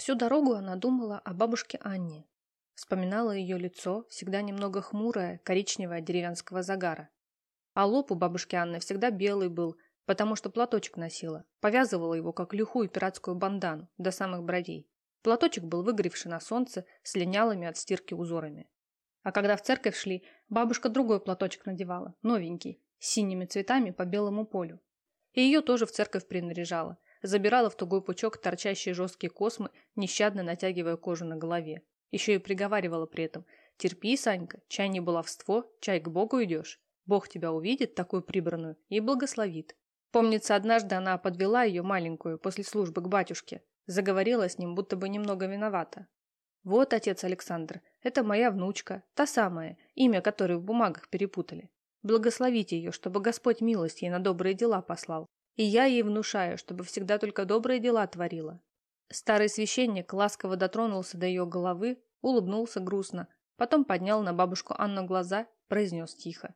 Всю дорогу она думала о бабушке Анне. Вспоминала ее лицо, всегда немного хмурое, коричневое от деревенского загара. А лоб у бабушки Анны всегда белый был, потому что платочек носила. Повязывала его, как лихую пиратскую бандану, до самых бровей. Платочек был выгоревший на солнце, с линялыми от стирки узорами. А когда в церковь шли, бабушка другой платочек надевала, новенький, с синими цветами по белому полю. И ее тоже в церковь принаряжала. Забирала в тугой пучок торчащие жесткие космы, нещадно натягивая кожу на голове. Еще и приговаривала при этом. «Терпи, Санька, чай не баловство, чай к Богу идешь. Бог тебя увидит, такую прибранную, и благословит». Помнится, однажды она подвела ее маленькую после службы к батюшке. Заговорила с ним, будто бы немного виновата. «Вот, отец Александр, это моя внучка, та самая, имя которой в бумагах перепутали. Благословите ее, чтобы Господь милость ей на добрые дела послал. И я ей внушаю, чтобы всегда только добрые дела творила. Старый священник ласково дотронулся до ее головы, улыбнулся грустно, потом поднял на бабушку Анну глаза, произнес тихо.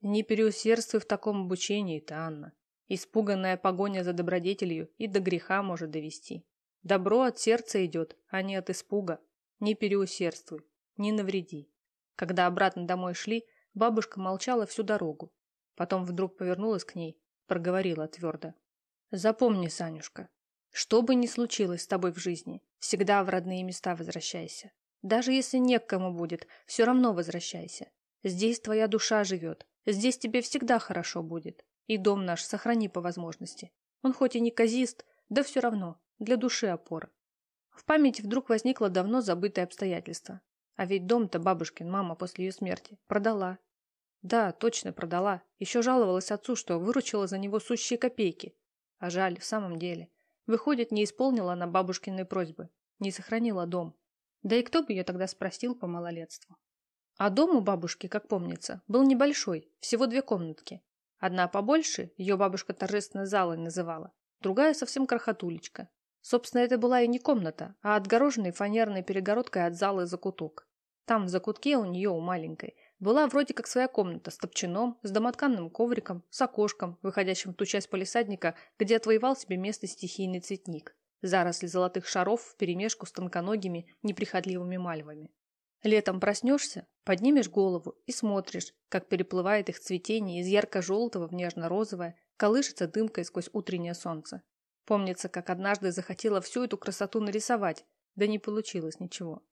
«Не переусердствуй в таком обучении-то, Анна. Испуганная погоня за добродетелью и до греха может довести. Добро от сердца идет, а не от испуга. Не переусердствуй, не навреди». Когда обратно домой шли, бабушка молчала всю дорогу. Потом вдруг повернулась к ней, проговорила твердо. «Запомни, Санюшка, что бы ни случилось с тобой в жизни, всегда в родные места возвращайся. Даже если не к кому будет, все равно возвращайся. Здесь твоя душа живет, здесь тебе всегда хорошо будет. И дом наш сохрани по возможности. Он хоть и не казист, да все равно, для души опора. В памяти вдруг возникло давно забытое обстоятельство. А ведь дом-то бабушкин мама после ее смерти продала. Да, точно продала. Еще жаловалась отцу, что выручила за него сущие копейки. А жаль, в самом деле. Выходит, не исполнила она бабушкиной просьбы. Не сохранила дом. Да и кто бы ее тогда спросил по малолетству. А дом у бабушки, как помнится, был небольшой, всего две комнатки. Одна побольше, ее бабушка торжественно залой называла, другая совсем крохотулечка. Собственно, это была и не комната, а отгороженный фанерной перегородкой от залы закуток. Там, в закутке у нее, у маленькой, была вроде как своя комната с топчаном, с домотканным ковриком, с окошком, выходящим в ту часть полисадника, где отвоевал себе место стихийный цветник. Заросли золотых шаров вперемешку с тонконогими, неприхотливыми мальвами. Летом проснешься, поднимешь голову и смотришь, как переплывает их цветение из ярко-желтого в нежно-розовое, колышется дымкой сквозь утреннее солнце. Помнится, как однажды захотела всю эту красоту нарисовать, да не получилось ничего.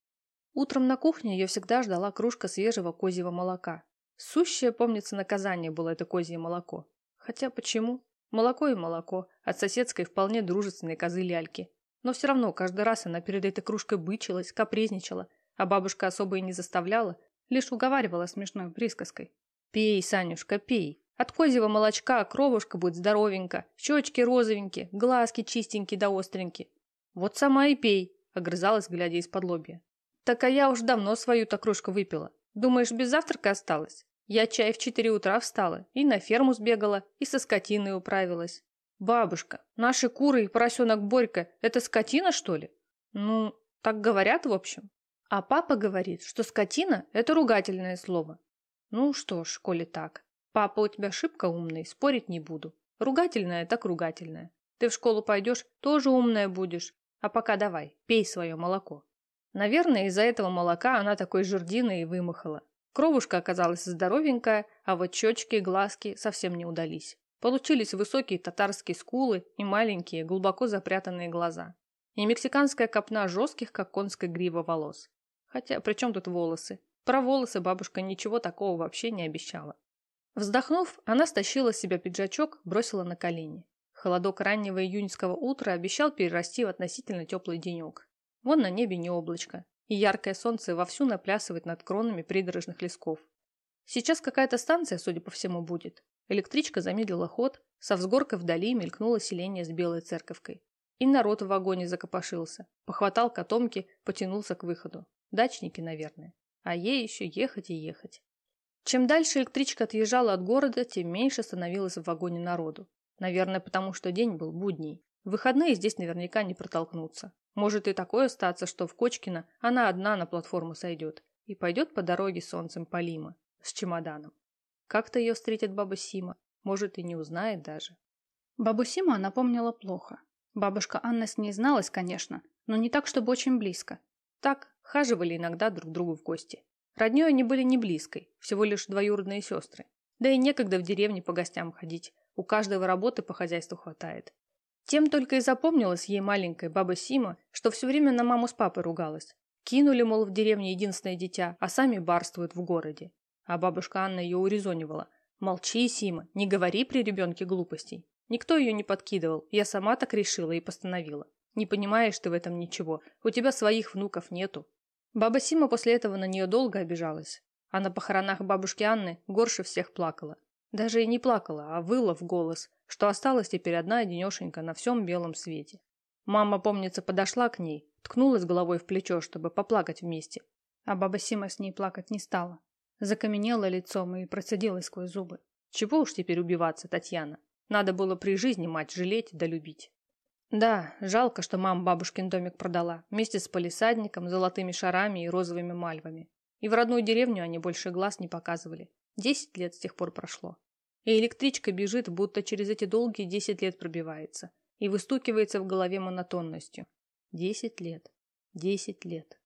Утром на кухне ее всегда ждала кружка свежего козьего молока. Сущее, помнится, наказание было это козье молоко. Хотя почему? Молоко и молоко, от соседской вполне дружественной козы ляльки. Но все равно каждый раз она перед этой кружкой бычилась, капризничала, а бабушка особо и не заставляла, лишь уговаривала смешной присказкой. «Пей, Санюшка, пей. От козьего молочка кровушка будет здоровенька, щечки розовенькие, глазки чистенькие да остренькие. Вот сама и пей», — огрызалась, глядя из-под лобья. «Так а я уж давно свою-то кружку выпила. Думаешь, без завтрака осталось? Я чай в четыре утра встала, и на ферму сбегала, и со скотиной управилась. Бабушка, наши куры и поросенок Борька – это скотина, что ли? Ну, так говорят, в общем. А папа говорит, что скотина – это ругательное слово. Ну что ж, коли так. Папа у тебя шибко умный, спорить не буду. Ругательное так ругательное. Ты в школу пойдешь, тоже умная будешь. А пока давай, пей свое молоко. Наверное, из-за этого молока она такой жердиной и вымахала. Кровушка оказалась здоровенькая, а вот щечки и глазки совсем не удались. Получились высокие татарские скулы и маленькие, глубоко запрятанные глаза. И мексиканская копна жестких, как конская грива волос. Хотя, при чем тут волосы? Про волосы бабушка ничего такого вообще не обещала. Вздохнув, она стащила с себя пиджачок, бросила на колени. Холодок раннего июньского утра обещал перерасти в относительно теплый денек. Вон на небе не облачко, и яркое солнце вовсю наплясывает над кронами придорожных лесков. Сейчас какая-то станция, судя по всему, будет. Электричка замедлила ход, со взгорка вдали мелькнуло селение с белой церковкой. И народ в вагоне закопошился, похватал котомки, потянулся к выходу. Дачники, наверное. А ей еще ехать и ехать. Чем дальше электричка отъезжала от города, тем меньше становилось в вагоне народу. Наверное, потому что день был будний. В выходные здесь наверняка не протолкнуться. Может и такое статься, что в Кочкино она одна на платформу сойдет и пойдет по дороге солнцем Полима с чемоданом. Как-то ее встретит баба Сима, может и не узнает даже. Бабу Симу она помнила плохо. Бабушка Анна с ней зналась, конечно, но не так, чтобы очень близко. Так, хаживали иногда друг другу в гости. Роднёй они были не близкой, всего лишь двоюродные сестры. Да и некогда в деревне по гостям ходить. У каждого работы по хозяйству хватает. Тем только и запомнилась ей маленькая баба Сима, что все время на маму с папой ругалась. Кинули, мол, в деревне единственное дитя, а сами барствуют в городе. А бабушка Анна ее урезонивала. «Молчи, Сима, не говори при ребенке глупостей». Никто ее не подкидывал, я сама так решила и постановила. Не понимаешь ты в этом ничего, у тебя своих внуков нету. Баба Сима после этого на нее долго обижалась. А на похоронах бабушки Анны горше всех плакала. Даже и не плакала, а выла в голос, что осталась теперь одна одинешенька на всем белом свете. Мама, помнится, подошла к ней, ткнулась головой в плечо, чтобы поплакать вместе. А баба Сима с ней плакать не стала. Закаменела лицом и процедила сквозь зубы. Чего уж теперь убиваться, Татьяна? Надо было при жизни мать жалеть да любить. Да, жалко, что мама бабушкин домик продала, вместе с полисадником, золотыми шарами и розовыми мальвами. И в родную деревню они больше глаз не показывали. Десять лет с тех пор прошло. И электричка бежит, будто через эти долгие десять лет пробивается. И выстукивается в голове монотонностью. Десять лет. Десять лет.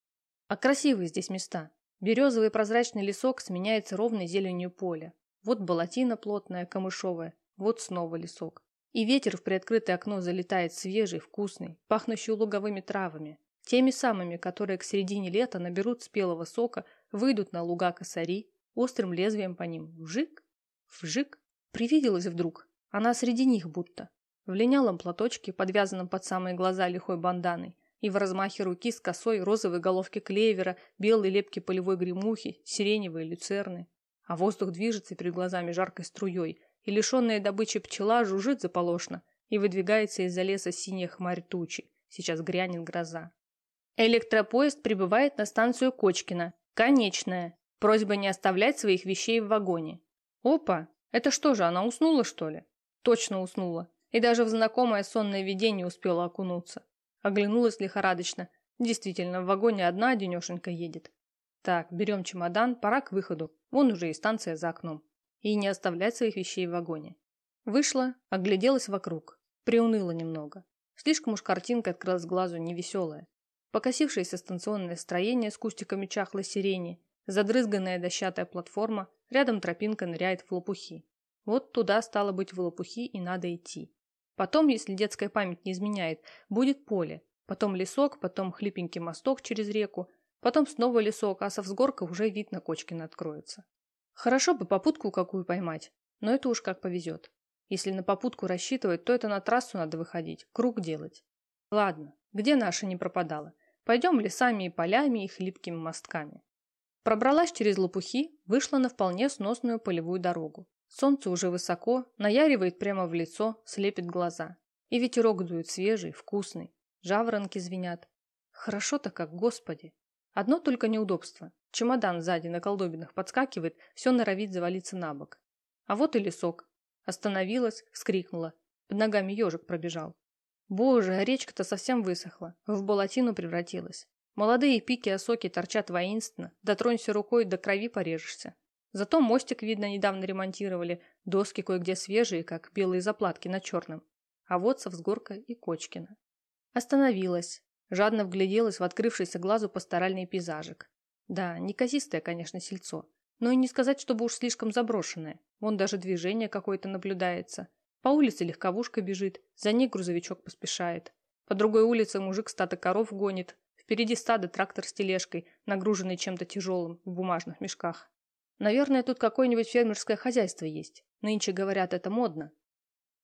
А красивые здесь места. Березовый прозрачный лесок сменяется ровной зеленью поля. Вот болотина плотная, камышовая, вот снова лесок. И ветер в приоткрытое окно залетает свежий, вкусный, пахнущий луговыми травами. Теми самыми, которые к середине лета наберут спелого сока, выйдут на луга косари, острым лезвием по ним вжик, вжик. Привиделась вдруг. Она среди них будто. В линялом платочке, подвязанном под самые глаза лихой банданой, и в размахе руки с косой розовой головки клевера, белой лепки полевой гремухи, сиреневые люцерны. А воздух движется перед глазами жаркой струей, и лишенная добычи пчела жужжит заполошно и выдвигается из-за леса синяя хмарь тучи. Сейчас грянет гроза. Электропоезд прибывает на станцию Кочкина. Конечная. Просьба не оставлять своих вещей в вагоне. Опа! Это что же, она уснула, что ли? Точно уснула. И даже в знакомое сонное видение успела окунуться. Оглянулась лихорадочно. Действительно, в вагоне одна одинешенька едет. Так, берем чемодан, пора к выходу. Вон уже и станция за окном и не оставлять своих вещей в вагоне. Вышла, огляделась вокруг, приуныла немного. Слишком уж картинка открылась глазу невеселая. Покосившееся станционное строение с кустиками чахлой сирени, задрызганная дощатая платформа, рядом тропинка ныряет в лопухи. Вот туда, стало быть, в лопухи и надо идти. Потом, если детская память не изменяет, будет поле, потом лесок, потом хлипенький мосток через реку, потом снова лесок, а со взгорка уже вид на Кочкина откроется. Хорошо бы попутку какую поймать, но это уж как повезет. Если на попутку рассчитывать, то это на трассу надо выходить, круг делать. Ладно, где наша не пропадала? Пойдем лесами и полями и хлипкими мостками. Пробралась через лопухи, вышла на вполне сносную полевую дорогу. Солнце уже высоко, наяривает прямо в лицо, слепит глаза. И ветерок дует свежий, вкусный. Жаворонки звенят. Хорошо-то как, господи. Одно только неудобство. Чемодан сзади на колдобинах подскакивает, все норовит завалиться на бок. А вот и лесок. Остановилась, вскрикнула. Под ногами ежик пробежал. Боже, а речка-то совсем высохла, в болотину превратилась. Молодые пики осоки торчат воинственно, дотронься рукой, до крови порежешься. Зато мостик, видно, недавно ремонтировали, доски кое-где свежие, как белые заплатки на черном. А вот со взгорка и Кочкина. Остановилась, жадно вгляделась в открывшийся глазу пасторальный пейзажик. Да, неказистое, конечно, сельцо. Но и не сказать, чтобы уж слишком заброшенное. Вон даже движение какое-то наблюдается. По улице легковушка бежит, за ней грузовичок поспешает. По другой улице мужик стадо коров гонит. Впереди стадо трактор с тележкой, нагруженный чем-то тяжелым в бумажных мешках. Наверное, тут какое-нибудь фермерское хозяйство есть. Нынче, говорят, это модно.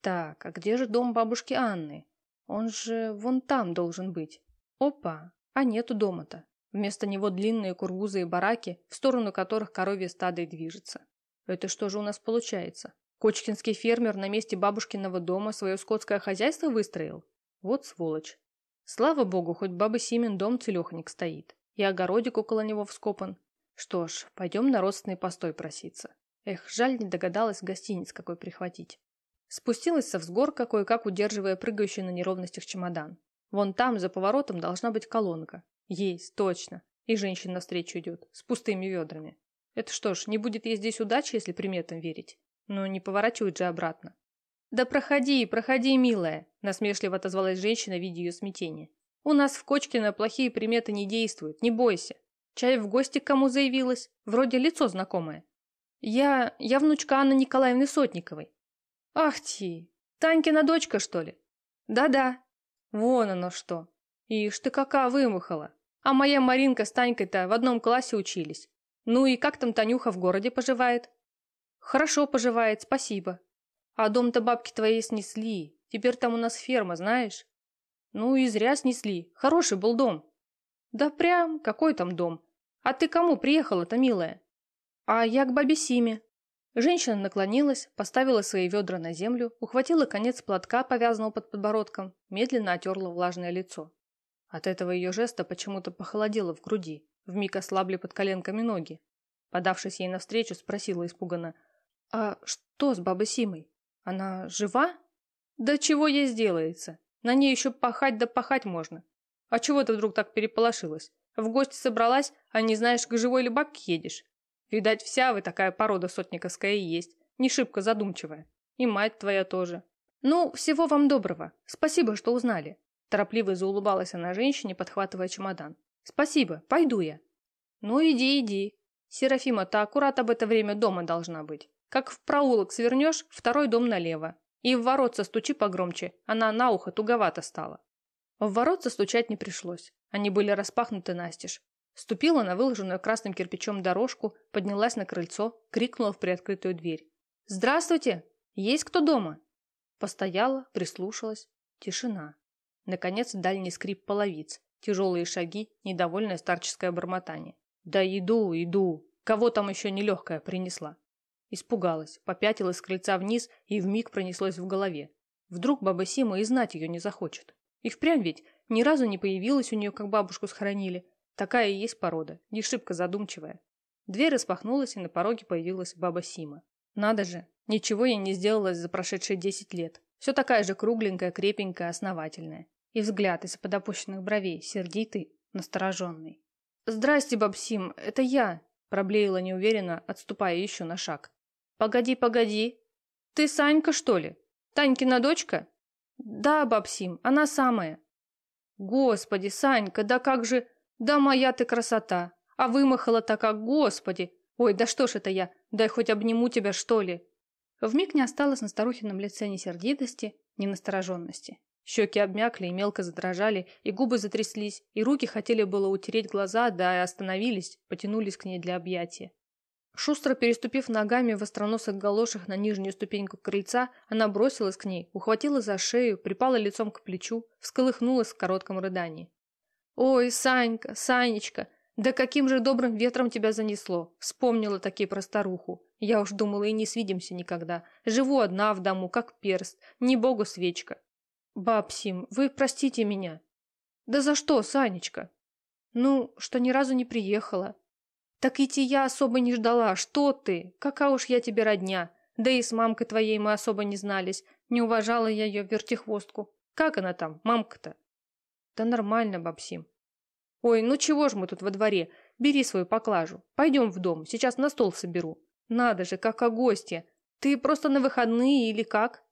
Так, а где же дом бабушки Анны? Он же вон там должен быть. Опа, а нету дома-то. Вместо него длинные кургузы и бараки, в сторону которых коровье стадо и движется. Это что же у нас получается? Кочкинский фермер на месте бабушкиного дома свое скотское хозяйство выстроил? Вот сволочь. Слава богу, хоть баба Симин дом целеханик стоит. И огородик около него вскопан. Что ж, пойдем на родственный постой проситься. Эх, жаль, не догадалась гостиниц какой прихватить. Спустилась со взгорка, кое-как удерживая прыгающий на неровностях чемодан. Вон там, за поворотом, должна быть колонка. Есть, точно. И женщина навстречу идет, с пустыми ведрами. Это что ж, не будет ей здесь удачи, если приметам верить? Но не поворачивать же обратно. «Да проходи, проходи, милая!» – насмешливо отозвалась женщина, видя ее смятение. У нас в Кочкино плохие приметы не действуют, не бойся. Чай в гости к кому заявилась? Вроде лицо знакомое. Я... я внучка Анны Николаевны Сотниковой. Ах ти, Танькина дочка, что ли? Да-да. Вон оно что. Ишь ты какая вымахала. А моя Маринка с Танькой-то в одном классе учились. Ну и как там Танюха в городе поживает? Хорошо поживает, спасибо. А дом-то бабки твои снесли. Теперь там у нас ферма, знаешь? Ну и зря снесли. Хороший был дом. Да прям, какой там дом? А ты кому приехала-то, милая? А я к бабе Симе. Женщина наклонилась, поставила свои ведра на землю, ухватила конец платка, повязанного под подбородком, медленно отерла влажное лицо. От этого ее жеста почему-то похолодело в груди, вмиг ослабли под коленками ноги. Подавшись ей навстречу, спросила испуганно, «А что с бабой Симой? Она жива?» «Да чего ей сделается? На ней еще пахать да пахать можно. А чего ты вдруг так переполошилась? В гости собралась, а не знаешь, к живой ли бабке едешь? Видать, вся вы такая порода сотниковская и есть, не шибко задумчивая. И мать твоя тоже. Ну, всего вам доброго. Спасибо, что узнали. Торопливо заулыбалась она женщине, подхватывая чемодан. Спасибо, пойду я. Ну, иди, иди. Серафима-то аккурат об это время дома должна быть. Как в проулок свернешь, второй дом налево. И в воротца стучи погромче, она на ухо туговато стала. В воротца стучать не пришлось. Они были распахнуты настежь. Ступила на выложенную красным кирпичом дорожку, поднялась на крыльцо, крикнула в приоткрытую дверь. «Здравствуйте! Есть кто дома?» Постояла, прислушалась. Тишина. Наконец дальний скрип половиц, тяжелые шаги, недовольное старческое бормотание. «Да иду, иду! Кого там еще нелегкая принесла?» Испугалась, попятилась с крыльца вниз и вмиг пронеслось в голове. Вдруг баба Сима и знать ее не захочет. И впрямь ведь ни разу не появилась у нее, как бабушку схоронили. Такая и есть порода, не шибко задумчивая. Дверь распахнулась, и на пороге появилась баба Сима. Надо же, ничего ей не сделалось за прошедшие десять лет. Все такая же кругленькая, крепенькая, основательная. И взгляд из-под опущенных бровей, сердитый, настороженный. «Здрасте, баб Сим, это я», – проблеяла неуверенно, отступая еще на шаг. «Погоди, погоди. Ты Санька, что ли? Танькина дочка?» «Да, баб Сим, она самая». «Господи, Санька, да как же...» Да моя ты красота! А вымахала так, как господи! Ой, да что ж это я? Дай хоть обниму тебя, что ли!» Вмиг не осталось на старухином лице ни сердитости, ни настороженности. Щеки обмякли и мелко задрожали, и губы затряслись, и руки хотели было утереть глаза, да и остановились, потянулись к ней для объятия. Шустро переступив ногами в остроносых галошах на нижнюю ступеньку крыльца, она бросилась к ней, ухватила за шею, припала лицом к плечу, всколыхнулась в коротком рыдании. «Ой, Санька, Санечка, да каким же добрым ветром тебя занесло!» Вспомнила таки про старуху. Я уж думала, и не свидимся никогда. Живу одна в дому, как перст, не богу свечка. Бабсим, вы простите меня. Да за что, Санечка? Ну, что ни разу не приехала. Так идти я особо не ждала. Что ты? Какая уж я тебе родня. Да и с мамкой твоей мы особо не знались. Не уважала я ее вертихвостку. Как она там, мамка-то? Да нормально, бабсим. Ой, ну чего ж мы тут во дворе? Бери свою поклажу. Пойдем в дом, сейчас на стол соберу. Надо же, как о гости. Ты просто на выходные или как?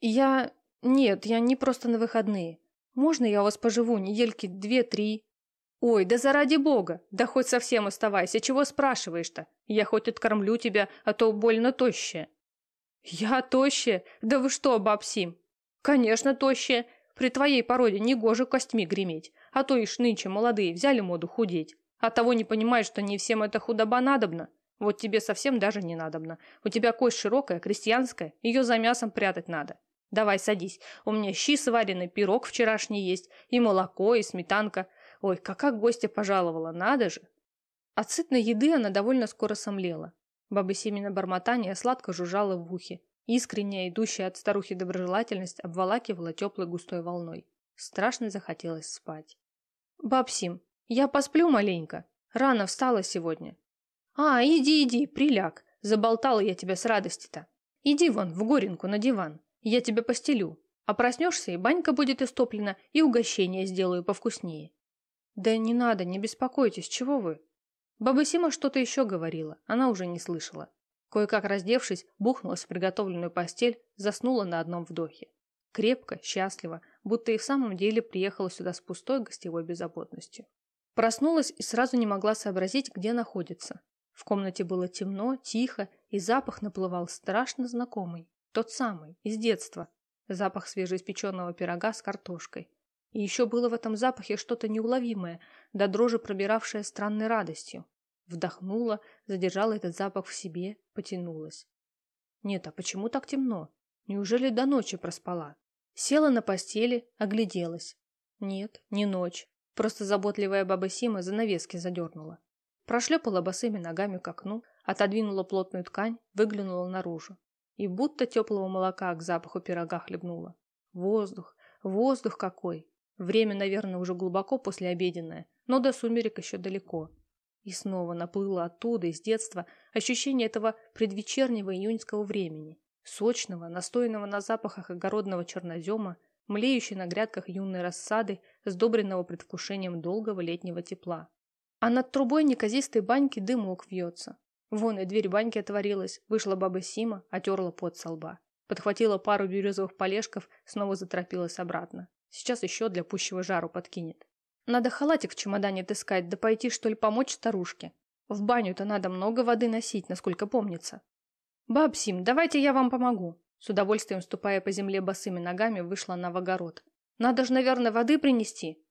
Я... Нет, я не просто на выходные. Можно я у вас поживу недельки две-три? Ой, да заради бога, да хоть совсем оставайся, чего спрашиваешь-то? Я хоть откормлю тебя, а то больно тощая. Я тощая? Да вы что, бабсим? Конечно, тощая. При твоей породе негоже костьми греметь, а то ишь нынче молодые взяли моду худеть. А того не понимают, что не всем эта худоба надобна. Вот тебе совсем даже не надобно. У тебя кость широкая, крестьянская, ее за мясом прятать надо. Давай садись, у меня щи сваренный, пирог вчерашний есть, и молоко, и сметанка. Ой, какая гостья пожаловала, надо же. От сытной еды она довольно скоро сомлела. Баба Семена бормотание сладко жужжала в ухе. Искренняя, идущая от старухи доброжелательность обволакивала теплой густой волной. Страшно захотелось спать. «Бабсим, я посплю маленько. Рано встала сегодня». «А, иди, иди, приляг. Заболтала я тебя с радости-то. Иди вон, в горенку, на диван. Я тебя постелю. А проснешься, и банька будет истоплена, и угощение сделаю повкуснее». «Да не надо, не беспокойтесь, чего вы?» Баба Сима что-то еще говорила, она уже не слышала. Кое-как раздевшись, бухнулась в приготовленную постель, заснула на одном вдохе. Крепко, счастливо, будто и в самом деле приехала сюда с пустой гостевой беззаботностью. Проснулась и сразу не могла сообразить, где находится. В комнате было темно, тихо, и запах наплывал страшно знакомый. Тот самый, из детства. Запах свежеиспеченного пирога с картошкой. И еще было в этом запахе что-то неуловимое, до дрожи пробиравшее странной радостью. Вдохнула, задержала этот запах в себе, потянулась. Нет, а почему так темно? Неужели до ночи проспала? Села на постели, огляделась. Нет, не ночь. Просто заботливая баба Сима занавески задернула. Прошлепала босыми ногами к окну, отодвинула плотную ткань, выглянула наружу. И будто теплого молока к запаху пирога хлебнула. Воздух, воздух какой! Время, наверное, уже глубоко послеобеденное, но до сумерек еще далеко. И снова наплыло оттуда, из детства, ощущение этого предвечернего июньского времени, сочного, настоянного на запахах огородного чернозема, млеющей на грядках юной рассады, сдобренного предвкушением долгого летнего тепла. А над трубой неказистой баньки дымок вьется. Вон и дверь баньки отворилась, вышла баба Сима, отерла пот со лба. Подхватила пару березовых полежков, снова заторопилась обратно. Сейчас еще для пущего жару подкинет. Надо халатик в чемодане таскать, да пойти, что ли, помочь старушке. В баню-то надо много воды носить, насколько помнится. Бабсим, давайте я вам помогу. С удовольствием, ступая по земле босыми ногами, вышла она в огород. Надо же, наверное, воды принести.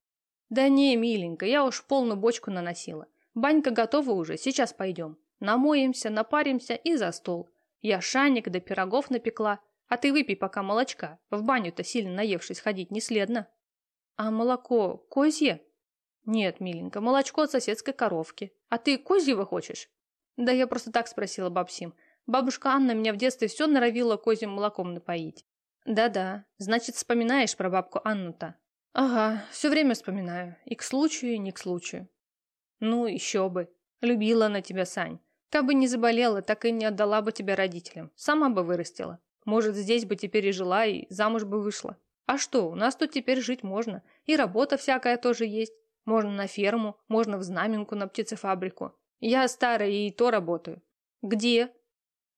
Да не, миленько, я уж полную бочку наносила. Банька готова уже, сейчас пойдем. Намоемся, напаримся и за стол. Я шаник до да пирогов напекла, а ты выпей пока молочка. В баню-то сильно наевшись ходить не следно. А молоко козье? Нет, миленько, молочко от соседской коровки. А ты козьего хочешь? Да я просто так спросила бабсим. Бабушка Анна меня в детстве все норовила козьим молоком напоить. Да-да, значит, вспоминаешь про бабку Анну-то? Ага, все время вспоминаю. И к случаю, и не к случаю. Ну, еще бы. Любила она тебя, Сань. Как бы не заболела, так и не отдала бы тебя родителям. Сама бы вырастила. Может, здесь бы теперь и жила, и замуж бы вышла. А что, у нас тут теперь жить можно. И работа всякая тоже есть. Можно на ферму, можно в знаменку на птицефабрику. Я старая и то работаю. Где?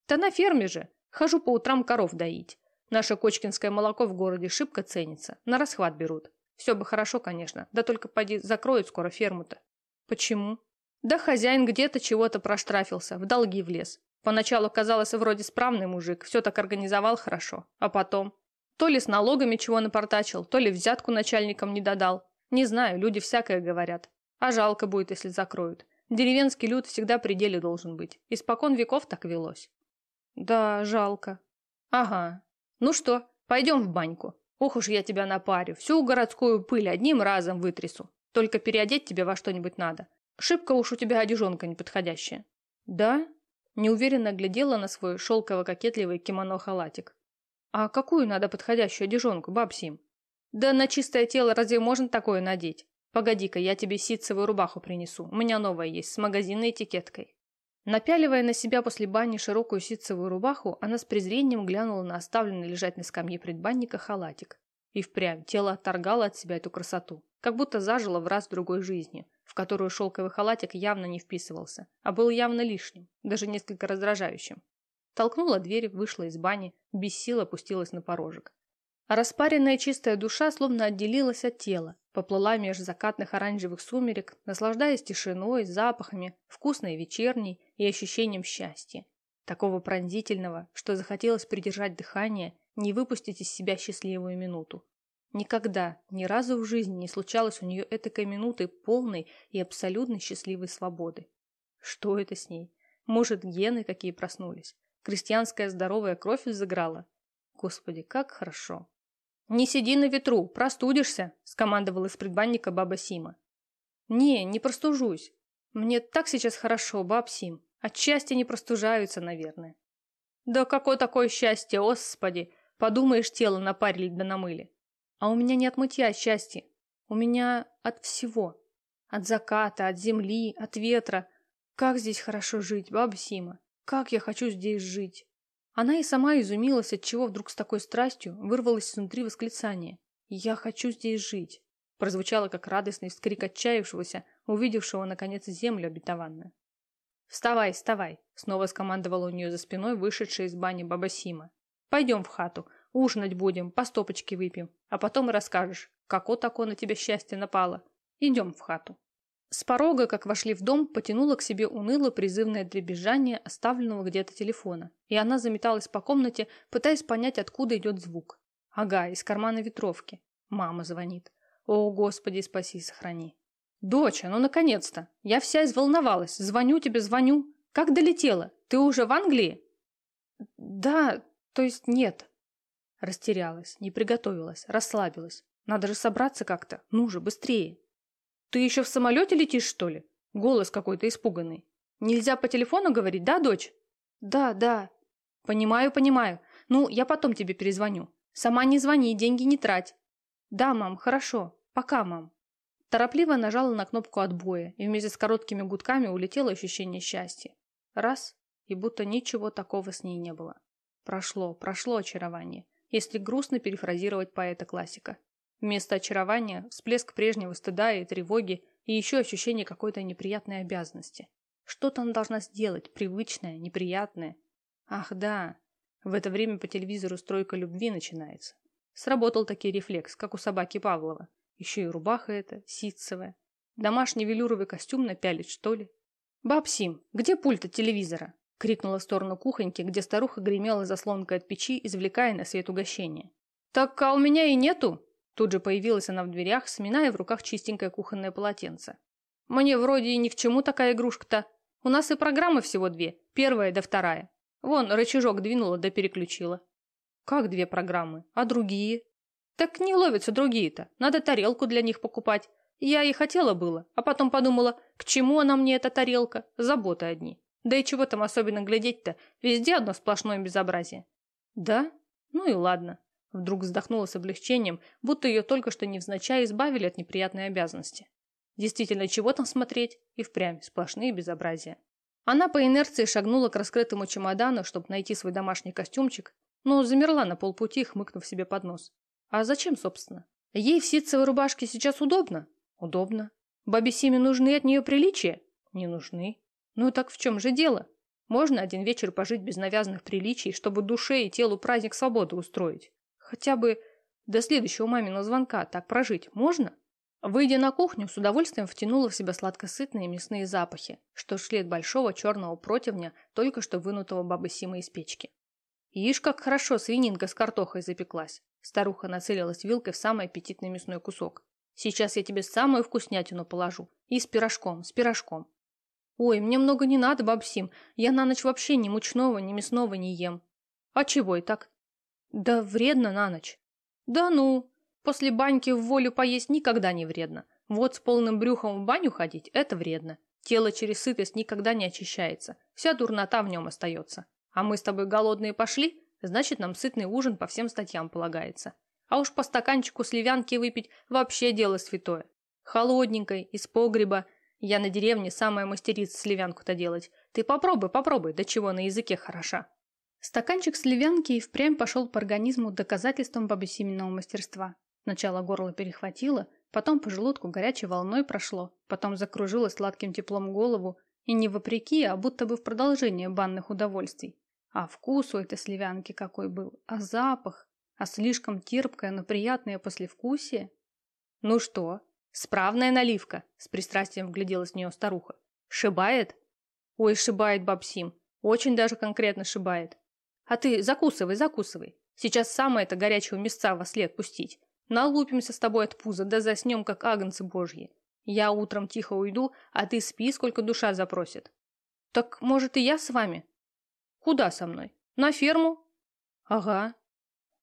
Да на ферме же. Хожу по утрам коров доить. Наше кочкинское молоко в городе шибко ценится. На расхват берут. Все бы хорошо, конечно. Да только поди закроют скоро ферму-то. Почему? Да хозяин где-то чего-то проштрафился, в долги влез. Поначалу казалось вроде справный мужик, все так организовал хорошо. А потом? То ли с налогами чего напортачил, то ли взятку начальникам не додал. Не знаю, люди всякое говорят. А жалко будет, если закроют. Деревенский люд всегда при деле должен быть. Испокон веков так велось. Да, жалко. Ага. Ну что, пойдем в баньку. Ох уж я тебя напарю. Всю городскую пыль одним разом вытрясу. Только переодеть тебе во что-нибудь надо. Шибко уж у тебя одежонка неподходящая. Да? Неуверенно глядела на свой шелково-кокетливый кимоно-халатик. А какую надо подходящую одежонку, бабсим? Да на чистое тело разве можно такое надеть? Погоди-ка, я тебе ситцевую рубаху принесу. У меня новая есть, с магазинной этикеткой. Напяливая на себя после бани широкую ситцевую рубаху, она с презрением глянула на оставленный лежать на скамье предбанника халатик. И впрямь тело отторгало от себя эту красоту, как будто зажило в раз другой жизни, в которую шелковый халатик явно не вписывался, а был явно лишним, даже несколько раздражающим. Толкнула дверь, вышла из бани, без сил опустилась на порожек. А распаренная чистая душа словно отделилась от тела, поплыла меж закатных оранжевых сумерек, наслаждаясь тишиной, запахами, вкусной вечерней и ощущением счастья. Такого пронзительного, что захотелось придержать дыхание, не выпустить из себя счастливую минуту. Никогда, ни разу в жизни не случалось у нее этакой минуты полной и абсолютно счастливой свободы. Что это с ней? Может, гены какие проснулись? Крестьянская здоровая кровь взыграла? Господи, как хорошо. «Не сиди на ветру, простудишься», – скомандовала из предбанника баба Сима. «Не, не простужусь. Мне так сейчас хорошо, баб Сим. От счастья не простужаются, наверное». «Да какое такое счастье, господи! Подумаешь, тело напарили да намыли. А у меня не от мытья счастье. У меня от всего. От заката, от земли, от ветра. Как здесь хорошо жить, баба Сима. Как я хочу здесь жить. Она и сама изумилась, от чего вдруг с такой страстью вырвалось внутри восклицание. «Я хочу здесь жить!» прозвучало как радостный вскрик отчаявшегося, увидевшего, наконец, землю обетованную. «Вставай, вставай!» — снова скомандовала у нее за спиной вышедшая из бани баба Сима. «Пойдем в хату. Ужинать будем, по стопочке выпьем, а потом и расскажешь, како тако на тебя счастье напало. Идем в хату. С порога, как вошли в дом, потянуло к себе уныло призывное дребезжание оставленного где-то телефона, и она заметалась по комнате, пытаясь понять, откуда идет звук. Ага, из кармана ветровки. Мама звонит. О, Господи, спаси и сохрани. Доча, ну наконец-то! Я вся изволновалась. Звоню тебе, звоню. Как долетела? Ты уже в Англии? Да, то есть нет. Растерялась, не приготовилась, расслабилась. Надо же собраться как-то. Ну же, быстрее. Ты еще в самолете летишь, что ли? Голос какой-то испуганный. Нельзя по телефону говорить, да, дочь? Да, да. Понимаю, понимаю. Ну, я потом тебе перезвоню. Сама не звони, деньги не трать. Да, мам, хорошо. Пока, мам. Торопливо нажала на кнопку отбоя, и вместе с короткими гудками улетело ощущение счастья. Раз, и будто ничего такого с ней не было. Прошло, прошло очарование, если грустно перефразировать поэта-классика. Вместо очарования – всплеск прежнего стыда и тревоги, и еще ощущение какой-то неприятной обязанности. Что-то она должна сделать, привычное, неприятное. Ах, да, в это время по телевизору стройка любви начинается. Сработал таки рефлекс, как у собаки Павлова. Еще и рубаха эта, ситцевая. Домашний велюровый костюм напялить, что ли? «Бабсим, где пульт от телевизора?» — крикнула в сторону кухоньки, где старуха гремела заслонкой от печи, извлекая на свет угощение. «Так а у меня и нету!» Тут же появилась она в дверях, сминая в руках чистенькое кухонное полотенце. «Мне вроде и ни к чему такая игрушка-то. У нас и программы всего две, первая да вторая. Вон, рычажок двинула да переключила». «Как две программы? А другие?» «Так не ловятся другие-то. Надо тарелку для них покупать. Я и хотела было, а потом подумала, к чему она мне эта тарелка? Заботы одни. Да и чего там особенно глядеть-то? Везде одно сплошное безобразие». «Да? Ну и ладно. Вдруг вздохнула с облегчением, будто ее только что невзначай избавили от неприятной обязанности. Действительно, чего там смотреть? И впрямь сплошные безобразия. Она по инерции шагнула к раскрытому чемодану, чтобы найти свой домашний костюмчик, но замерла на полпути, хмыкнув себе под нос. А зачем, собственно? Ей в ситцевой рубашке сейчас удобно? Удобно. Бабе Симе нужны от нее приличия? Не нужны. Ну так в чем же дело? Можно один вечер пожить без навязанных приличий, чтобы душе и телу праздник свободы устроить. Хотя бы до следующего маминого звонка так прожить можно? Выйдя на кухню, с удовольствием втянула в себя сладкосытные мясные запахи, что шли от большого черного противня, только что вынутого бабы Симы из печки. Ишь, как хорошо свининка с картохой запеклась. Старуха нацелилась вилкой в самый аппетитный мясной кусок. Сейчас я тебе самую вкуснятину положу. И с пирожком, с пирожком. Ой, мне много не надо, бабсим. Я на ночь вообще ни мучного, ни мясного не ем. А чего и так? Да вредно на ночь. Да ну, после баньки в волю поесть никогда не вредно. Вот с полным брюхом в баню ходить – это вредно. Тело через сытость никогда не очищается. Вся дурнота в нем остается. А мы с тобой голодные пошли, значит нам сытный ужин по всем статьям полагается. А уж по стаканчику сливянки выпить вообще дело святое. Холодненькой, из погреба. Я на деревне самая мастерица сливянку-то делать. Ты попробуй, попробуй, до чего на языке хороша. Стаканчик сливянки и впрямь пошел по организму доказательством бабусименного мастерства. Сначала горло перехватило, потом по желудку горячей волной прошло, потом закружило сладким теплом голову, и не вопреки, а будто бы в продолжение банных удовольствий. А вкус у этой сливянки какой был, а запах, а слишком терпкое, но приятное послевкусие. «Ну что, справная наливка?» – с пристрастием вгляделась в нее старуха. «Шибает?» «Ой, шибает, бабсим, очень даже конкретно шибает. А ты закусывай, закусывай. Сейчас самое это горячего мясца во след пустить. Налупимся с тобой от пуза, да заснем, как агнцы божьи. Я утром тихо уйду, а ты спи, сколько душа запросит. Так, может, и я с вами? Куда со мной? На ферму? Ага.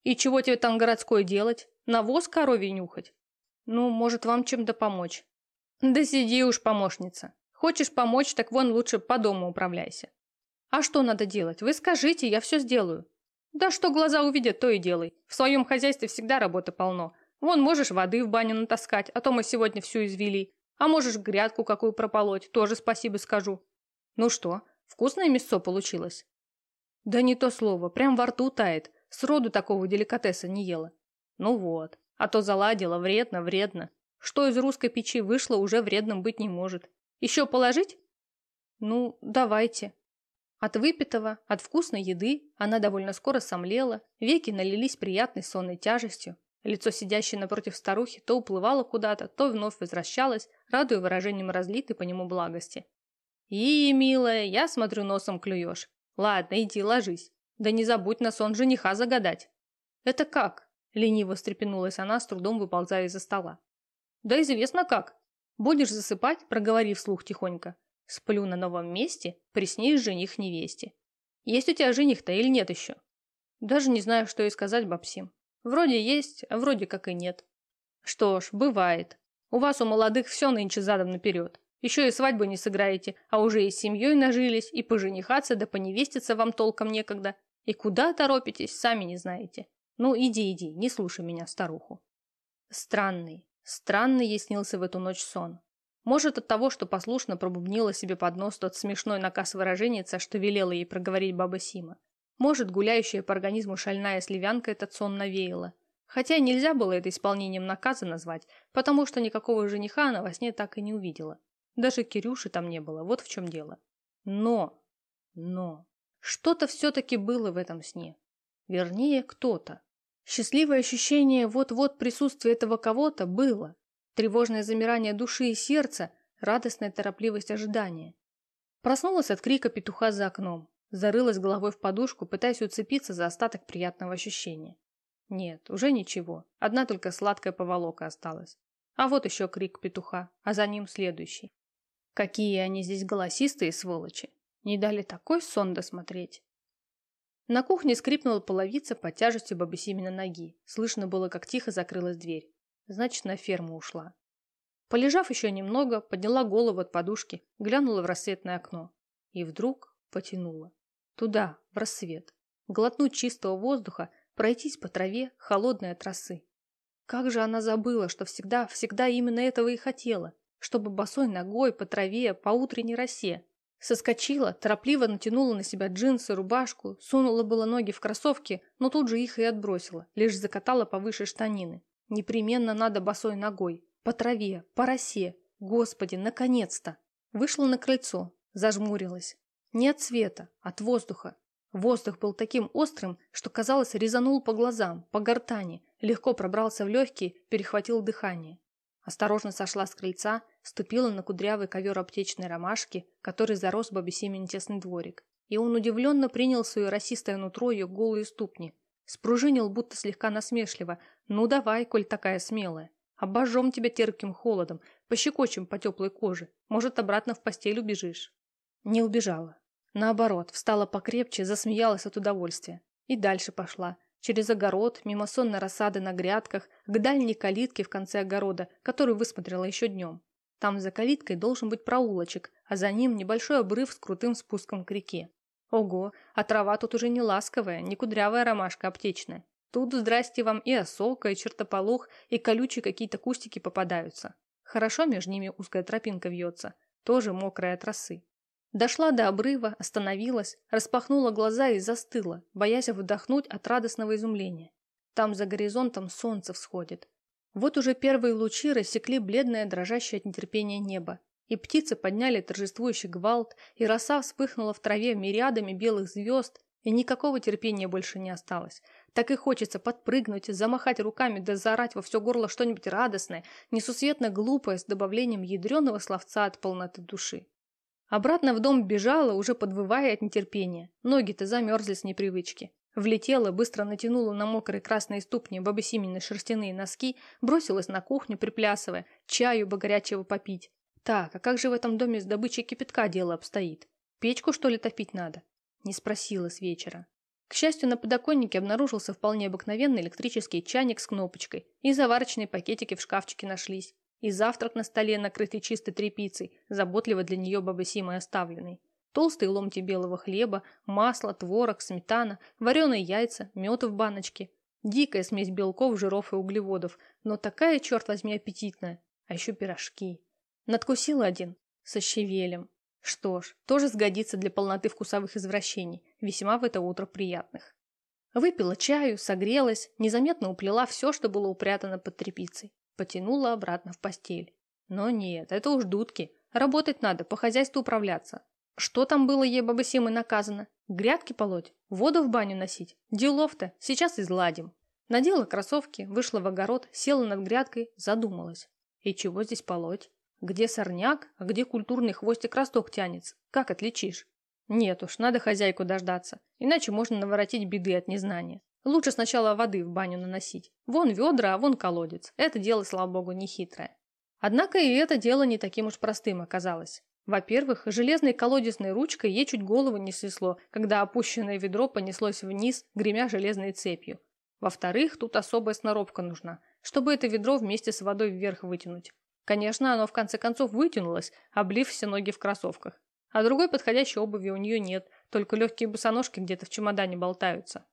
И чего тебе там городской делать? Навоз коровий нюхать? Ну, может, вам чем-то помочь? Да сиди уж, помощница. Хочешь помочь, так вон лучше по дому управляйся. А что надо делать? Вы скажите, я все сделаю. Да что глаза увидят, то и делай. В своем хозяйстве всегда работы полно. Вон можешь воды в баню натаскать, а то мы сегодня всю извели. А можешь грядку какую прополоть, тоже спасибо скажу. Ну что, вкусное мясо получилось? Да не то слово, прям во рту тает. Сроду такого деликатеса не ела. Ну вот, а то заладила, вредно, вредно. Что из русской печи вышло, уже вредным быть не может. Еще положить? Ну, давайте. От выпитого, от вкусной еды она довольно скоро сомлела, веки налились приятной сонной тяжестью. Лицо сидящей напротив старухи то уплывало куда-то, то вновь возвращалось, радуя выражением разлитой по нему благости. «И, милая, я смотрю, носом клюешь. Ладно, иди ложись. Да не забудь на сон жениха загадать». «Это как?» – лениво встрепенулась она, с трудом выползая из-за стола. «Да известно как. Будешь засыпать, проговорив вслух тихонько. Сплю на новом месте, приснись жених невесте. Есть у тебя жених-то или нет еще? Даже не знаю, что и сказать, бабсим. Вроде есть, а вроде как и нет. Что ж, бывает. У вас у молодых все нынче задом наперед. Еще и свадьбы не сыграете, а уже и с семьей нажились, и поженихаться да поневеститься вам толком некогда. И куда торопитесь, сами не знаете. Ну, иди, иди, не слушай меня, старуху. Странный, странный ей снился в эту ночь сон. Может, от того, что послушно пробубнила себе под нос тот смешной наказ выраженница, что велела ей проговорить баба Сима. Может, гуляющая по организму шальная сливянка этот сон навеяла. Хотя нельзя было это исполнением наказа назвать, потому что никакого жениха она во сне так и не увидела. Даже Кирюши там не было, вот в чем дело. Но, но, что-то все-таки было в этом сне. Вернее, кто-то. Счастливое ощущение вот-вот присутствия этого кого-то было, Тревожное замирание души и сердца, радостная торопливость ожидания. Проснулась от крика петуха за окном. Зарылась головой в подушку, пытаясь уцепиться за остаток приятного ощущения. Нет, уже ничего. Одна только сладкая поволока осталась. А вот еще крик петуха, а за ним следующий. Какие они здесь голосистые сволочи. Не дали такой сон досмотреть. На кухне скрипнула половица под тяжестью бабы Симина ноги. Слышно было, как тихо закрылась дверь. Значит, на ферму ушла. Полежав еще немного, подняла голову от подушки, глянула в рассветное окно. И вдруг потянула. Туда, в рассвет. Глотнуть чистого воздуха, пройтись по траве, холодной от росы. Как же она забыла, что всегда, всегда именно этого и хотела. Чтобы босой ногой по траве, по утренней росе. Соскочила, торопливо натянула на себя джинсы, рубашку, сунула было ноги в кроссовки, но тут же их и отбросила, лишь закатала повыше штанины. Непременно надо босой ногой. По траве, по росе. Господи, наконец-то! Вышла на крыльцо, зажмурилась. Не от света, от воздуха. Воздух был таким острым, что, казалось, резанул по глазам, по гортани, легко пробрался в легкие, перехватил дыхание. Осторожно сошла с крыльца, ступила на кудрявый ковер аптечной ромашки, который зарос бабе Семени тесный дворик. И он удивленно принял свое росистое нутро ее голые ступни, Спружинил, будто слегка насмешливо. «Ну давай, коль такая смелая. Обожжем тебя терпким холодом, пощекочем по теплой коже. Может, обратно в постель убежишь». Не убежала. Наоборот, встала покрепче, засмеялась от удовольствия. И дальше пошла. Через огород, мимо сонной рассады на грядках, к дальней калитке в конце огорода, которую высмотрела еще днем. Там за калиткой должен быть проулочек, а за ним небольшой обрыв с крутым спуском к реке. Ого, а трава тут уже не ласковая, не кудрявая ромашка аптечная. Тут, здрасте вам, и осока, и чертополох, и колючие какие-то кустики попадаются. Хорошо между ними узкая тропинка вьется, тоже мокрая от росы. Дошла до обрыва, остановилась, распахнула глаза и застыла, боясь вдохнуть от радостного изумления. Там за горизонтом солнце всходит. Вот уже первые лучи рассекли бледное, дрожащее от нетерпения небо. И птицы подняли торжествующий гвалт, и роса вспыхнула в траве мириадами белых звезд, и никакого терпения больше не осталось. Так и хочется подпрыгнуть, замахать руками да заорать во все горло что-нибудь радостное, несусветно глупое, с добавлением ядреного словца от полноты души. Обратно в дом бежала, уже подвывая от нетерпения. Ноги-то замерзли с непривычки. Влетела, быстро натянула на мокрые красные ступни бабы Симины шерстяные носки, бросилась на кухню, приплясывая, чаю бы горячего попить. Так, а как же в этом доме с добычей кипятка дело обстоит? Печку, что ли, топить надо? Не спросила с вечера. К счастью, на подоконнике обнаружился вполне обыкновенный электрический чайник с кнопочкой, и заварочные пакетики в шкафчике нашлись, и завтрак на столе, накрытый чистой тряпицей, заботливо для нее бабы Симой оставленный. Толстые ломти белого хлеба, масло, творог, сметана, вареные яйца, мед в баночке. Дикая смесь белков, жиров и углеводов, но такая, черт возьми, аппетитная. А еще пирожки. Надкусила один со щавелем. Что ж, тоже сгодится для полноты вкусовых извращений, весьма в это утро приятных. Выпила чаю, согрелась, незаметно уплела все, что было упрятано под тряпицей. Потянула обратно в постель. Но нет, это уж дудки. Работать надо, по хозяйству управляться. Что там было ей баба Симы наказано? Грядки полоть? Воду в баню носить? Делов-то, сейчас изладим. Надела кроссовки, вышла в огород, села над грядкой, задумалась. И чего здесь полоть? Где сорняк, а где культурный хвостик росток тянется? Как отличишь? Нет уж, надо хозяйку дождаться, иначе можно наворотить беды от незнания. Лучше сначала воды в баню наносить. Вон ведра, а вон колодец. Это дело, слава богу, не хитрое. Однако и это дело не таким уж простым оказалось. Во-первых, железной колодезной ручкой ей чуть голову не снесло, когда опущенное ведро понеслось вниз, гремя железной цепью. Во-вторых, тут особая сноровка нужна, чтобы это ведро вместе с водой вверх вытянуть. Конечно, оно в конце концов вытянулось, облив все ноги в кроссовках. А другой подходящей обуви у нее нет, только легкие босоножки где-то в чемодане болтаются.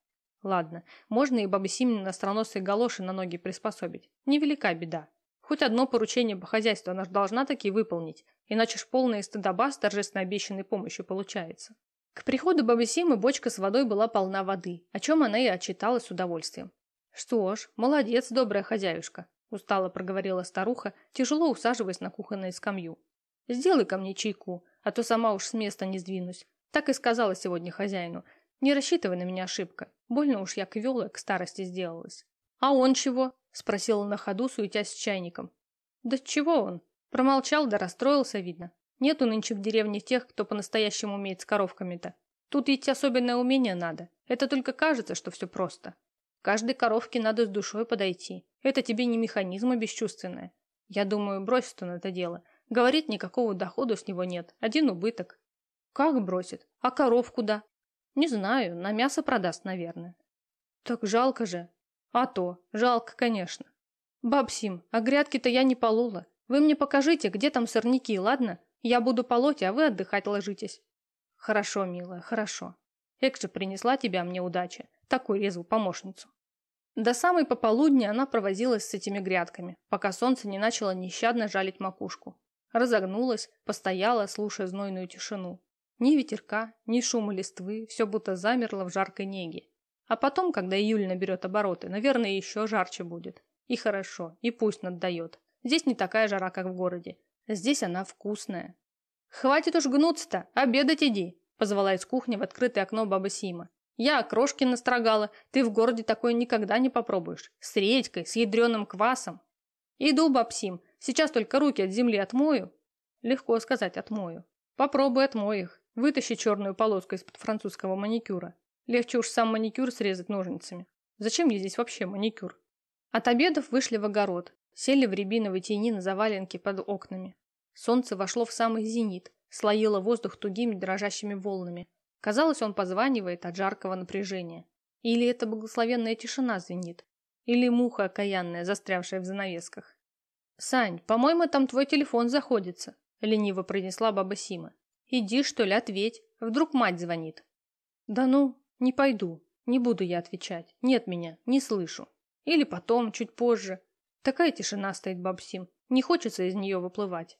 Ладно, можно и бабе Симне на остроносые галоши на ноги приспособить. Невелика беда. Хоть одно поручение по хозяйству она должна таки выполнить, иначе ж полная стыдоба с торжественно обещанной помощью получается. К приходу бабы Симы бочка с водой была полна воды, о чем она и отчиталась с удовольствием. «Что ж, молодец, добрая хозяюшка», – устало проговорила старуха, тяжело усаживаясь на кухонную скамью. «Сделай ко мне чайку, а то сама уж с места не сдвинусь. Так и сказала сегодня хозяину. Не рассчитывай на меня ошибка. Больно уж я квелая к старости сделалась». «А он чего?» – спросила на ходу, суетясь с чайником. «Да чего он?» Промолчал да расстроился, видно. Нету нынче в деревне тех, кто по-настоящему умеет с коровками-то. Тут ведь особенное умение надо. Это только кажется, что все просто. Каждой коровке надо с душой подойти. Это тебе не механизм бесчувственное. Я думаю, бросит он это дело. Говорит, никакого дохода с него нет. Один убыток. Как бросит? А коров куда? Не знаю, на мясо продаст, наверное. Так жалко же. А то, жалко, конечно. Бабсим, а грядки-то я не полола. Вы мне покажите, где там сорняки, ладно? Я буду полоть, а вы отдыхать ложитесь. Хорошо, милая, хорошо. Эк принесла тебя мне удача, такую резвую помощницу. До самой пополудни она провозилась с этими грядками, пока солнце не начало нещадно жалить макушку. Разогнулась, постояла, слушая знойную тишину. Ни ветерка, ни шума листвы, все будто замерло в жаркой неге. А потом, когда июль наберет обороты, наверное, еще жарче будет. И хорошо, и пусть наддает. Здесь не такая жара, как в городе. Здесь она вкусная. «Хватит уж гнуться-то, обедать иди!» Позвала из кухни в открытое окно баба Сима. «Я окрошки настрогала, ты в городе такое никогда не попробуешь. С редькой, с ядреным квасом». «Иду, баб Сим, сейчас только руки от земли отмою». «Легко сказать, отмою. Попробуй отмой их. Вытащи черную полоску из-под французского маникюра. Легче уж сам маникюр срезать ножницами. Зачем мне здесь вообще маникюр?» От обедов вышли в огород, Сели в рябиновой тени на заваленке под окнами. Солнце вошло в самый зенит, слоило воздух тугими дрожащими волнами. Казалось, он позванивает от жаркого напряжения. Или это благословенная тишина звенит. Или муха окаянная, застрявшая в занавесках. «Сань, по-моему, там твой телефон заходится», — лениво произнесла баба Сима. «Иди, что ли, ответь. Вдруг мать звонит». «Да ну, не пойду. Не буду я отвечать. Нет меня, не слышу. Или потом, чуть позже. Такая тишина стоит, бабсим. Не хочется из нее выплывать.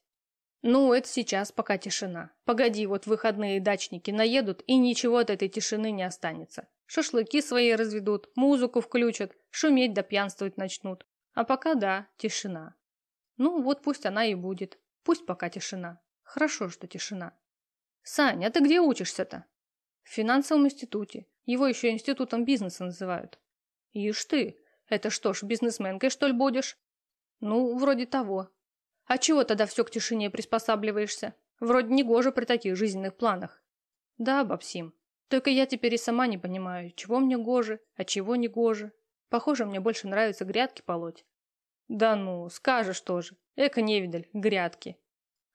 Ну, это сейчас пока тишина. Погоди, вот выходные дачники наедут, и ничего от этой тишины не останется. Шашлыки свои разведут, музыку включат, шуметь да пьянствовать начнут. А пока да, тишина. Ну, вот пусть она и будет. Пусть пока тишина. Хорошо, что тишина. Сань, а ты где учишься-то? В финансовом институте. Его еще институтом бизнеса называют. Ишь ты, это что ж, бизнесменкой, что ли, будешь? Ну, вроде того. А чего тогда все к тишине приспосабливаешься? Вроде не гоже при таких жизненных планах. Да, бабсим. Только я теперь и сама не понимаю, чего мне гоже, а чего не гоже. Похоже, мне больше нравится грядки полоть. Да ну, скажешь тоже. Эко невидаль, грядки.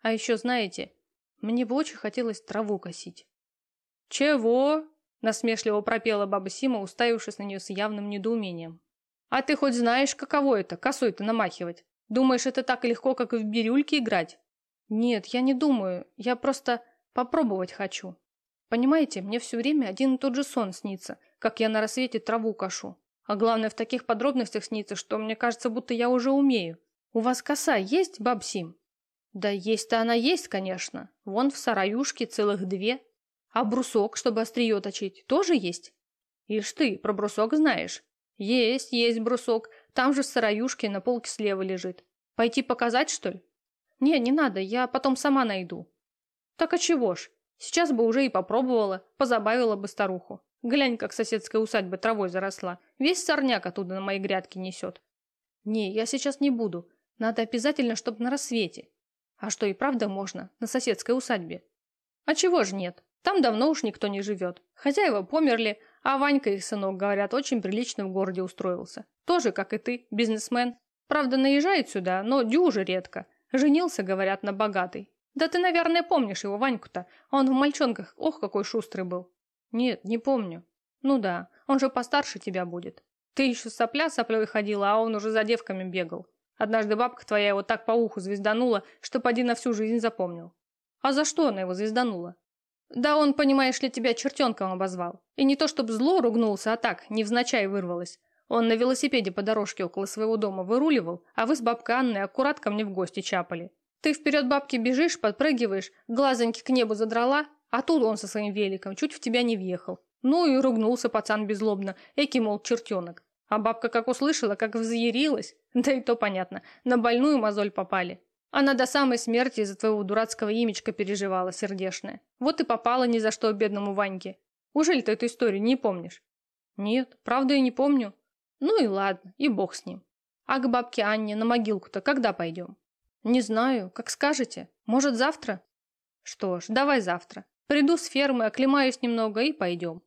А еще, знаете, мне бы очень хотелось траву косить. Чего? Насмешливо пропела баба Сима, уставившись на нее с явным недоумением. А ты хоть знаешь, каково это, косой-то намахивать? Думаешь, это так легко, как в бирюльке играть? Нет, я не думаю, я просто попробовать хочу. Понимаете, мне все время один и тот же сон снится, как я на рассвете траву кошу. А главное, в таких подробностях снится, что мне кажется, будто я уже умею. У вас коса есть, баб Сим? Да есть-то она есть, конечно. Вон в сараюшке целых две. А брусок, чтобы острие точить, тоже есть? Ишь ты, про брусок знаешь. Есть, есть брусок. Там же в сыроюшке на полке слева лежит. Пойти показать, что ли? Не, не надо, я потом сама найду. Так а чего ж? Сейчас бы уже и попробовала, позабавила бы старуху. Глянь, как соседская усадьба травой заросла. Весь сорняк оттуда на мои грядки несет. Не, я сейчас не буду. Надо обязательно, чтобы на рассвете. А что и правда можно, на соседской усадьбе. А чего ж нет? Там давно уж никто не живет. Хозяева померли, а Ванька, их сынок, говорят, очень прилично в городе устроился. Тоже, как и ты, бизнесмен. Правда, наезжает сюда, но дюже редко. Женился, говорят, на богатый. Да ты, наверное, помнишь его, Ваньку-то. Он в мальчонках, ох, какой шустрый был. Нет, не помню. Ну да, он же постарше тебя будет. Ты еще сопля соплей ходила, а он уже за девками бегал. Однажды бабка твоя его так по уху звезданула, что поди на всю жизнь запомнил. А за что она его звезданула? Да он, понимаешь ли, тебя чертенком обозвал. И не то чтобы зло ругнулся, а так, невзначай вырвалось. Он на велосипеде по дорожке около своего дома выруливал, а вы с бабкой Анной аккурат ко мне в гости чапали. Ты вперед бабки бежишь, подпрыгиваешь, глазоньки к небу задрала, а тут он со своим великом чуть в тебя не въехал. Ну и ругнулся пацан беззлобно, эки, мол, чертенок. А бабка как услышала, как взъярилась, да и то понятно, на больную мозоль попали. Она до самой смерти из-за твоего дурацкого имечка переживала, сердешная. Вот и попала ни за что бедному Ваньке. Ужели ты эту историю не помнишь? Нет, правда и не помню. Ну и ладно, и бог с ним. А к бабке Анне на могилку-то когда пойдем? Не знаю, как скажете. Может, завтра? Что ж, давай завтра. Приду с фермы, оклемаюсь немного и пойдем.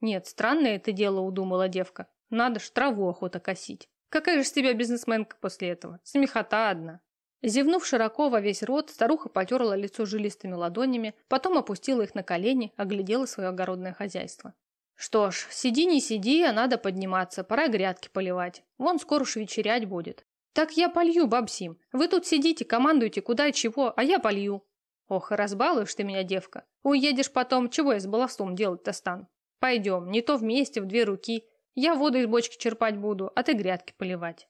Нет, странное это дело, удумала девка. Надо ж траву охота косить. Какая же с тебя бизнесменка после этого? Смехота одна. Зевнув широко во весь рот, старуха потерла лицо жилистыми ладонями, потом опустила их на колени, оглядела свое огородное хозяйство. Что ж, сиди не сиди, а надо подниматься, пора грядки поливать. Вон скоро уж вечерять будет. Так я полью, бабсим. Вы тут сидите, командуете куда и чего, а я полью. Ох, разбалуешь ты меня, девка. Уедешь потом, чего я с баловством делать-то стану? Пойдем, не то вместе, в две руки. Я воду из бочки черпать буду, а ты грядки поливать.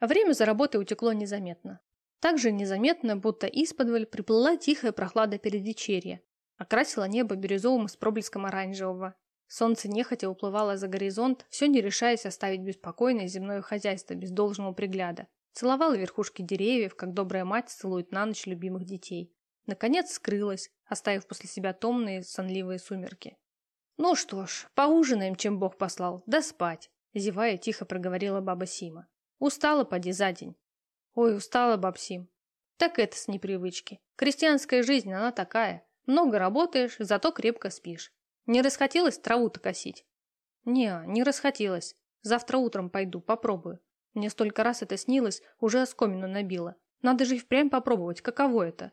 Время за работой утекло незаметно. Так же незаметно, будто исподволь приплыла тихая прохлада перед вечерье, окрасила небо бирюзовым с проблеском оранжевого. Солнце нехотя уплывало за горизонт, все не решаясь оставить беспокойное земное хозяйство без должного пригляда. Целовала верхушки деревьев, как добрая мать целует на ночь любимых детей. Наконец скрылась, оставив после себя томные, сонливые сумерки. «Ну что ж, поужинаем, чем Бог послал, да спать», зевая, тихо проговорила баба Сима. «Устала, поди, за день». «Ой, устала, баб Сим». «Так это с непривычки. Крестьянская жизнь, она такая. Много работаешь, зато крепко спишь. Не расхотелось траву-то косить?» «Не, не расхотелось. Завтра утром пойду, попробую. Мне столько раз это снилось, уже оскомину набило. Надо же и впрямь попробовать, каково это.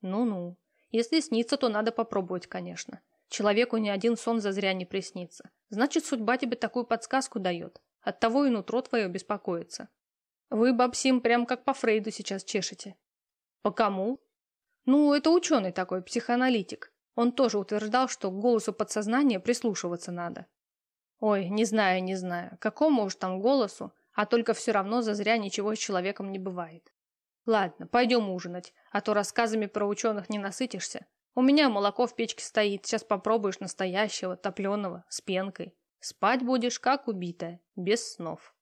Ну-ну. Если снится, то надо попробовать, конечно. Человеку ни один сон зазря не приснится. Значит, судьба тебе такую подсказку дает. Оттого и нутро твое беспокоится. Вы, бабсим, прям как по Фрейду сейчас чешете. По кому? Ну, это ученый такой, психоаналитик. Он тоже утверждал, что к голосу подсознания прислушиваться надо. Ой, не знаю, не знаю, какому уж там голосу, а только все равно зазря ничего с человеком не бывает. Ладно, пойдем ужинать, а то рассказами про ученых не насытишься. У меня молоко в печке стоит, сейчас попробуешь настоящего, топленого, с пенкой. Спать будешь, как убитая, без снов.